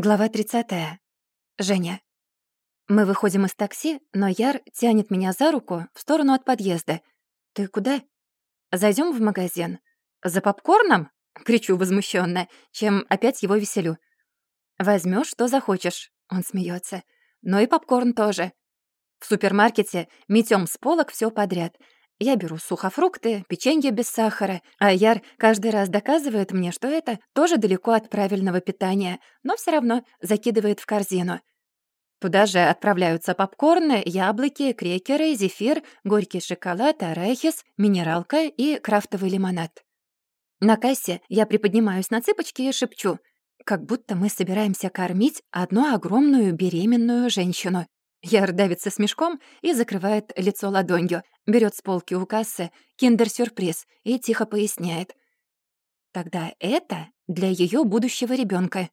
Глава 30. Женя. Мы выходим из такси, но Яр тянет меня за руку в сторону от подъезда. «Ты куда?» Зайдем в магазин». «За попкорном?» — кричу возмущенно, чем опять его веселю. Возьмешь, что захочешь», — он смеется. «Но и попкорн тоже». В супермаркете метем с полок все подряд — я беру сухофрукты, печенье без сахара, а Яр каждый раз доказывает мне, что это тоже далеко от правильного питания, но все равно закидывает в корзину. Туда же отправляются попкорны, яблоки, крекеры, зефир, горький шоколад, арахис, минералка и крафтовый лимонад. На кассе я приподнимаюсь на цыпочки и шепчу, как будто мы собираемся кормить одну огромную беременную женщину. Яр давится смешком и закрывает лицо ладонью, берет с полки у кассы киндер-сюрприз и тихо поясняет. Тогда это для ее будущего ребенка.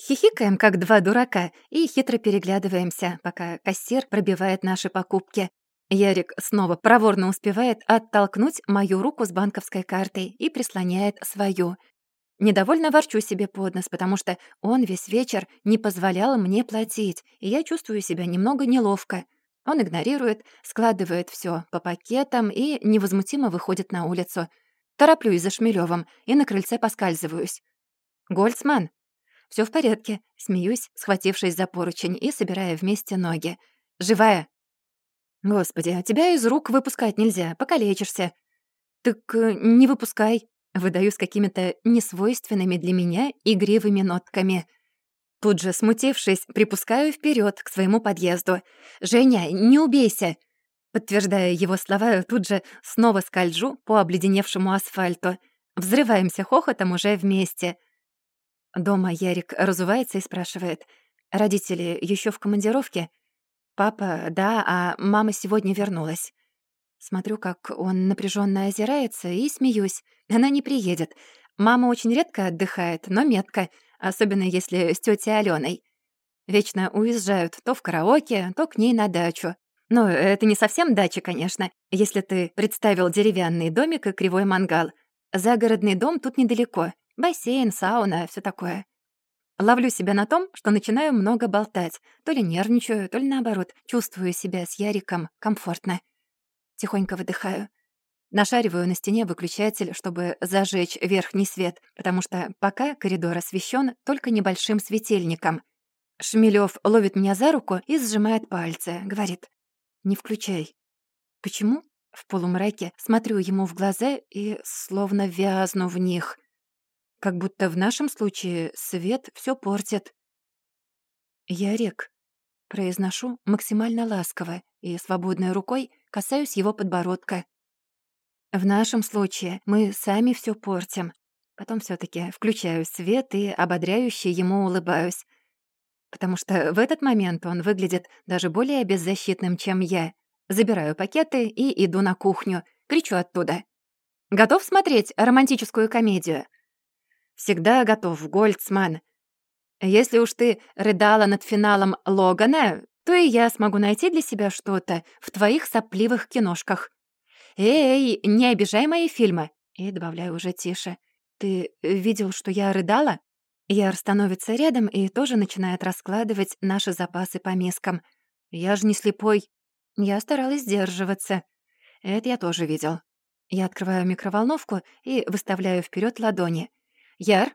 Хихикаем, как два дурака, и хитро переглядываемся, пока кассир пробивает наши покупки. Ярик снова проворно успевает оттолкнуть мою руку с банковской картой и прислоняет свою. Недовольно ворчу себе под нос, потому что он весь вечер не позволял мне платить, и я чувствую себя немного неловко. Он игнорирует, складывает все по пакетам и невозмутимо выходит на улицу. Тороплюсь за Шмелёвым и на крыльце поскальзываюсь. «Гольцман!» Все в порядке», — смеюсь, схватившись за поручень и собирая вместе ноги. «Живая!» «Господи, а тебя из рук выпускать нельзя, покалечишься». «Так э, не выпускай», Выдаю с какими-то несвойственными для меня игривыми нотками. Тут же, смутившись, припускаю вперед к своему подъезду. «Женя, не убейся!» Подтверждая его слова, тут же снова скольжу по обледеневшему асфальту. Взрываемся хохотом уже вместе. Дома Ярик разувается и спрашивает. «Родители еще в командировке?» «Папа, да, а мама сегодня вернулась». Смотрю, как он напряженно озирается, и смеюсь. Она не приедет. Мама очень редко отдыхает, но метко, особенно если с тетей Аленой. Вечно уезжают то в караоке, то к ней на дачу. Но это не совсем дача, конечно, если ты представил деревянный домик и кривой мангал. Загородный дом тут недалеко. Бассейн, сауна, все такое. Ловлю себя на том, что начинаю много болтать. То ли нервничаю, то ли наоборот, чувствую себя с Яриком комфортно. Тихонько выдыхаю. Нашариваю на стене выключатель, чтобы зажечь верхний свет, потому что пока коридор освещен только небольшим светильником. Шмелёв ловит меня за руку и сжимает пальцы, говорит «Не включай». Почему? В полумраке смотрю ему в глаза и словно вязну в них. Как будто в нашем случае свет все портит. «Ярик», — произношу максимально ласково и свободной рукой касаюсь его подбородка. В нашем случае мы сами все портим. Потом все таки включаю свет и ободряюще ему улыбаюсь. Потому что в этот момент он выглядит даже более беззащитным, чем я. Забираю пакеты и иду на кухню. Кричу оттуда. «Готов смотреть романтическую комедию?» «Всегда готов, Гольцман. Если уж ты рыдала над финалом Логана, то и я смогу найти для себя что-то в твоих сопливых киношках. Эй, не обижай мои фильмы!» И добавляю уже тише. «Ты видел, что я рыдала?» Яр становится рядом и тоже начинает раскладывать наши запасы по мискам. «Я же не слепой. Я старалась сдерживаться. Это я тоже видел. Я открываю микроволновку и выставляю вперед ладони. «Яр,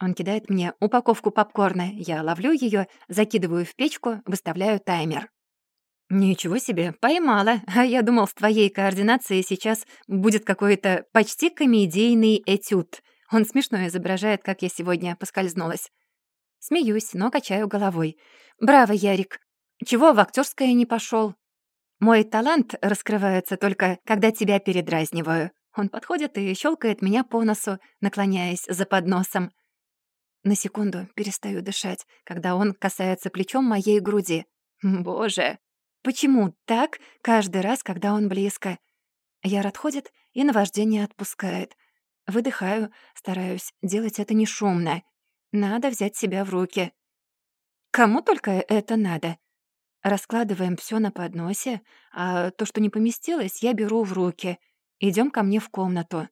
он кидает мне упаковку попкорна. Я ловлю ее, закидываю в печку, выставляю таймер. «Ничего себе, поймала. А я думал, с твоей координацией сейчас будет какой-то почти комедийный этюд. Он смешно изображает, как я сегодня поскользнулась. Смеюсь, но качаю головой. «Браво, Ярик! Чего в актерское не пошел? Мой талант раскрывается только, когда тебя передразниваю». Он подходит и щелкает меня по носу, наклоняясь за подносом. На секунду перестаю дышать, когда он касается плечом моей груди. Боже, почему так каждый раз, когда он близко? Яр отходит и наваждение отпускает. Выдыхаю, стараюсь делать это не шумно. Надо взять себя в руки. Кому только это надо? Раскладываем все на подносе, а то, что не поместилось, я беру в руки. Идем ко мне в комнату.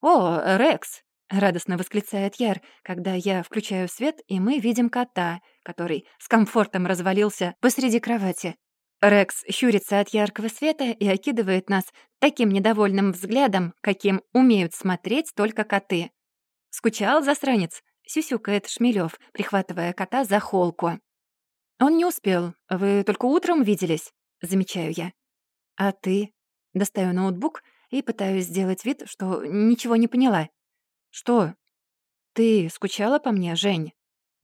«О, Рекс, — радостно восклицает Яр, когда я включаю свет, и мы видим кота, который с комфортом развалился посреди кровати. Рекс щурится от яркого света и окидывает нас таким недовольным взглядом, каким умеют смотреть только коты. «Скучал, засранец?» — сюсюкает Шмелёв, прихватывая кота за холку. «Он не успел. Вы только утром виделись?» — замечаю я. «А ты?» Достаю ноутбук и пытаюсь сделать вид, что ничего не поняла. «Что?» «Ты скучала по мне, Жень?»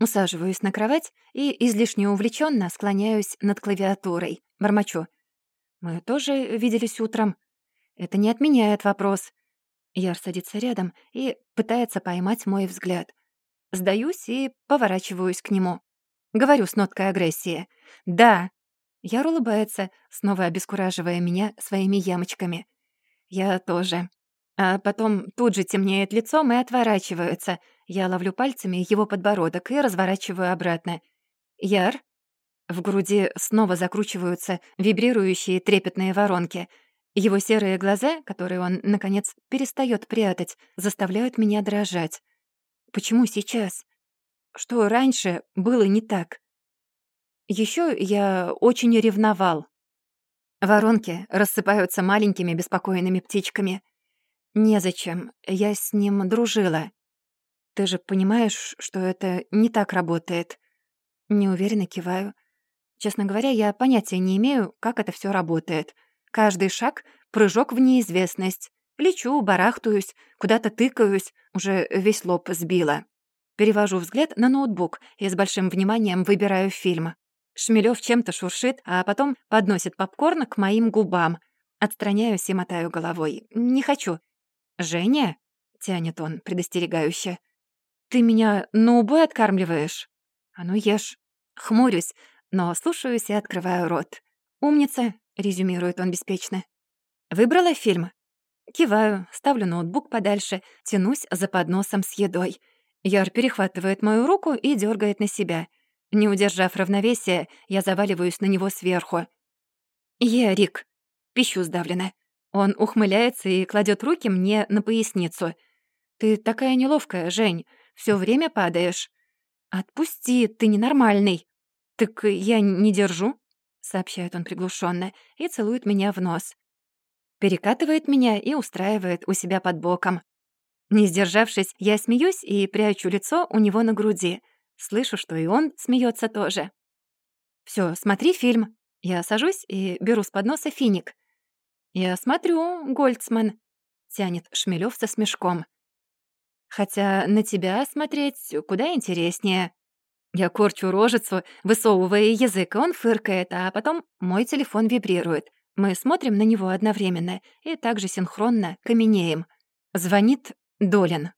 Усаживаюсь на кровать и излишне увлеченно склоняюсь над клавиатурой. Бормочу. «Мы тоже виделись утром. Это не отменяет вопрос». Яр садится рядом и пытается поймать мой взгляд. Сдаюсь и поворачиваюсь к нему. Говорю с ноткой агрессии. «Да». Яр улыбается, снова обескураживая меня своими ямочками. «Я тоже». А потом тут же темнеет лицом и отворачивается. Я ловлю пальцами его подбородок и разворачиваю обратно. «Яр?» В груди снова закручиваются вибрирующие трепетные воронки. Его серые глаза, которые он, наконец, перестает прятать, заставляют меня дрожать. Почему сейчас? Что раньше было не так? Еще я очень ревновал. Воронки рассыпаются маленькими беспокойными птичками. Незачем, я с ним дружила. Ты же понимаешь, что это не так работает. Неуверенно киваю. Честно говоря, я понятия не имею, как это все работает. Каждый шаг — прыжок в неизвестность. Лечу, барахтаюсь, куда-то тыкаюсь, уже весь лоб сбила. Перевожу взгляд на ноутбук и с большим вниманием выбираю фильм. Шмелёв чем-то шуршит, а потом подносит попкорн к моим губам. Отстраняюсь и мотаю головой. «Не хочу. «Женя?» — тянет он предостерегающе. «Ты меня на убой откармливаешь?» «А ну ешь». Хмурюсь, но слушаюсь и открываю рот. «Умница», — резюмирует он беспечно. «Выбрала фильм?» Киваю, ставлю ноутбук подальше, тянусь за подносом с едой. Яр перехватывает мою руку и дергает на себя. Не удержав равновесия, я заваливаюсь на него сверху. «Я, Рик», — пищу сдавленно. Он ухмыляется и кладет руки мне на поясницу. «Ты такая неловкая, Жень, все время падаешь». «Отпусти, ты ненормальный». «Так я не держу», — сообщает он приглушенно и целует меня в нос. Перекатывает меня и устраивает у себя под боком. Не сдержавшись, я смеюсь и прячу лицо у него на груди. Слышу, что и он смеется тоже. Все, смотри фильм». Я сажусь и беру с подноса финик. «Я смотрю, Гольцман», — тянет Шмелёв со смешком. «Хотя на тебя смотреть куда интереснее». Я корчу рожицу, высовывая язык, и он фыркает, а потом мой телефон вибрирует. Мы смотрим на него одновременно и также синхронно каменеем. Звонит Долин.